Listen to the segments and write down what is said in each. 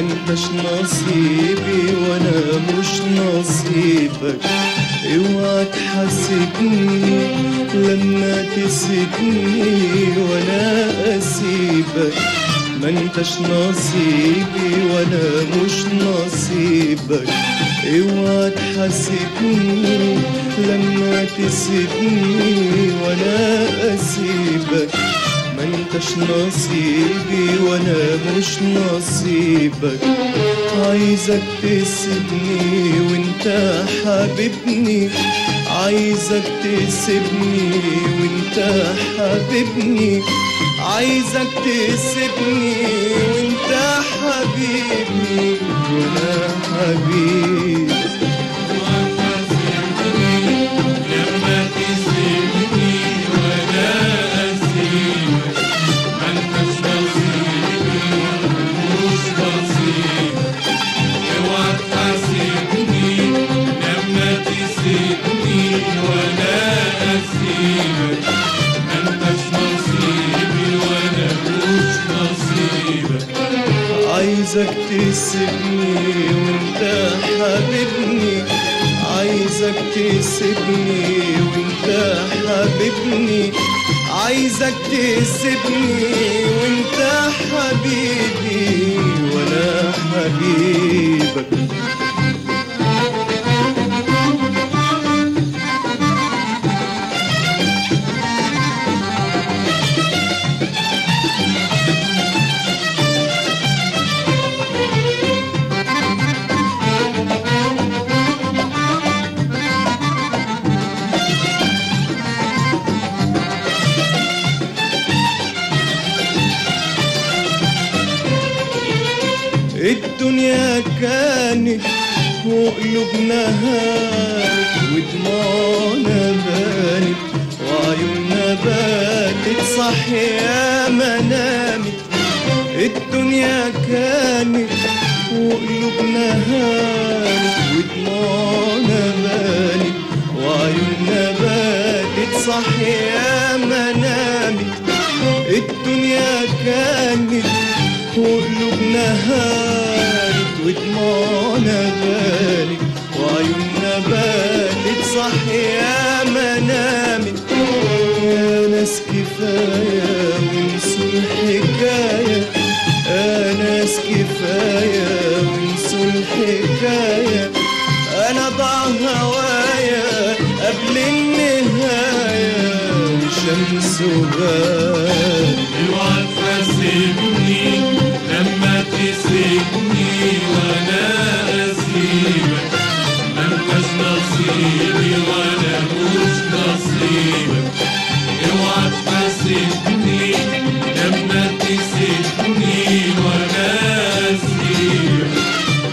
انتش نصيبي وأنا مش نصيبك. اوعى تحاسبني لما تسيبني وأنا أسيبك. ما انتش نصيبي وأنا مش نصيبك. اوعى تحاسبني لما تسيبني وأنا أسيبك. ما انتش نصيبي وأنا مش نصيبك. عايزك تسيبني وانت حبيبني. عايزك تسيبني وانت حبيبني. عايزك تسيبني وانت حبيبني. وأنا حبيبي. وانت حبيبني عايزك تسيبني. وانت حبيبني عايزك تسيبني. وانت حبيبي وأنا حبيبك. الدنيا كانت وقلوبنا هانت ودموعنا بانت وعيوننا باتت صح يا منامت الدنيا كانت وقلوبنا هانت ودموعنا بانت وعيوننا باتت صح يا منامت الدنيا كانت وقلوبنا هانت ودموعنا بانت وعيوننا بانت صح يا منامت يا ناس كفاية وانسوا الحكاية يا ناس كفاية وانسوا الحكاية أنا ضاع هوايا قبل النهاية الشمس وغاب اوعى لما تسيبني وأنا اسيبك ما انتش نصيبي وأنا مش نصيبك اوعى تحاسبني لما تسيبني اسيبك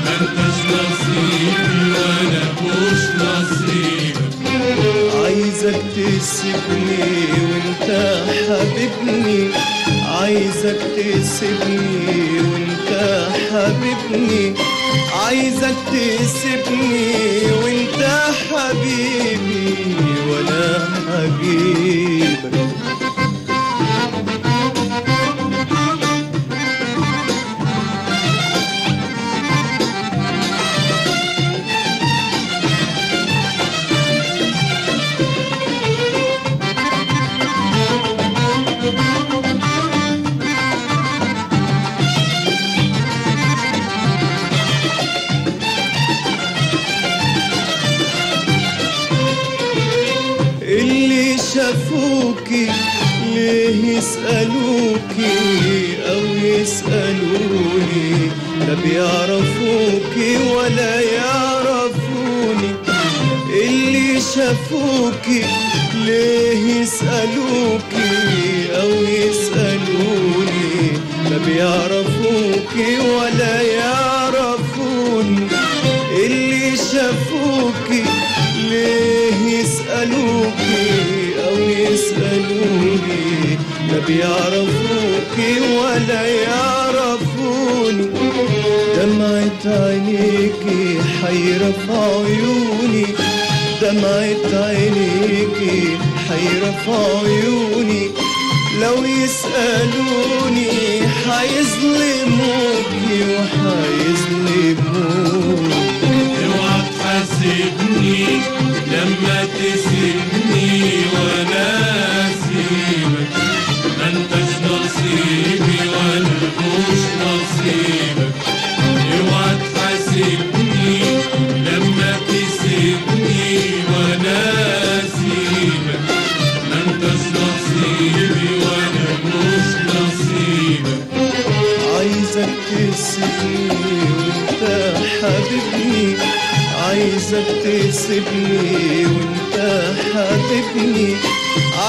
ما انتش نصيبي وأنا مش نصيبك عايزك تسيبني وانت حبيبني عايزك تسيبني. حبيبني عايزك تسيبني وانت حبيبي وأنا حبيبك. شافوكي ليه يسألوكي أو يسألوني؟ لا بيعرفوكي ولا يعرفوني. اللي شافوكي ليه يسألوكي أو يسألوني؟ لا بيعرفوكي ولا يعرفوني. اللي شافوكي ليه يسألوكي يسألوني لا بيعرفوكي ولا يعرفوني دمعة عينيكي حيرة في عيوني. دمعة عينيكي حيرة في عيوني. لو يسألوني حيظلموكي وحيظلموني. اوعى تحاسبني لما تسيبني. اوعى تحاسبني لما تسيبني وأنا ما انتش نصيبي وأنا مش عايزك تسيبني وأنت عايزك تسيبني وأنت حبيبني.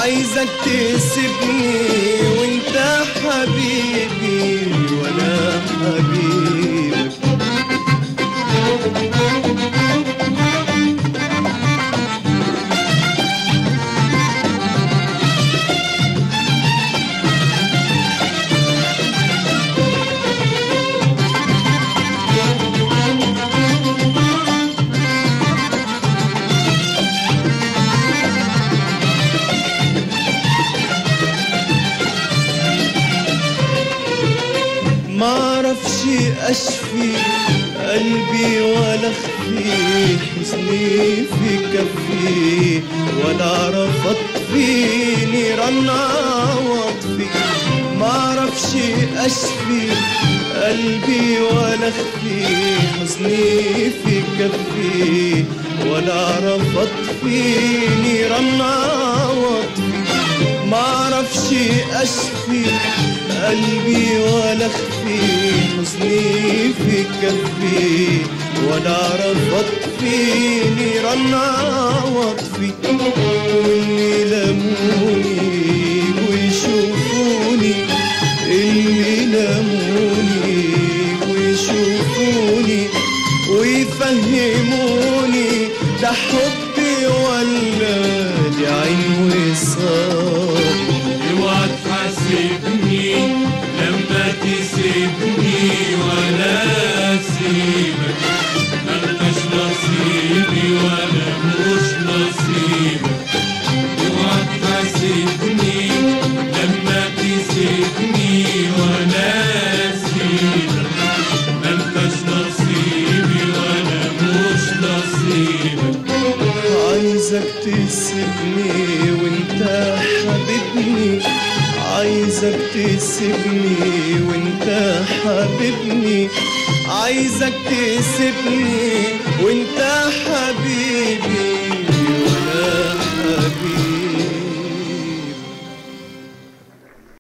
عايزك تسيبني وأنت حبيبي أشفي قلبي ولا أخفي حزني في كفي ولا اعرف اطفي نيران عواطفي ما أعرفش أشفي قلبي ولا أخفي حزني في كفي ولا اعرف اطفي نيران عواطفي ما أعرفش أشفي قلبي ولا أخفي حزني في كفي ولا اعرف أطفي نيران عواطفي. واللي لموني ويشوفوني اللي لموني ويشوفوني ويفهموني. ده حبي تسيبني وانت حبيبني. عايزك تسيبني وانت حبيبني. عايزك تسيبني وانت حبيبي.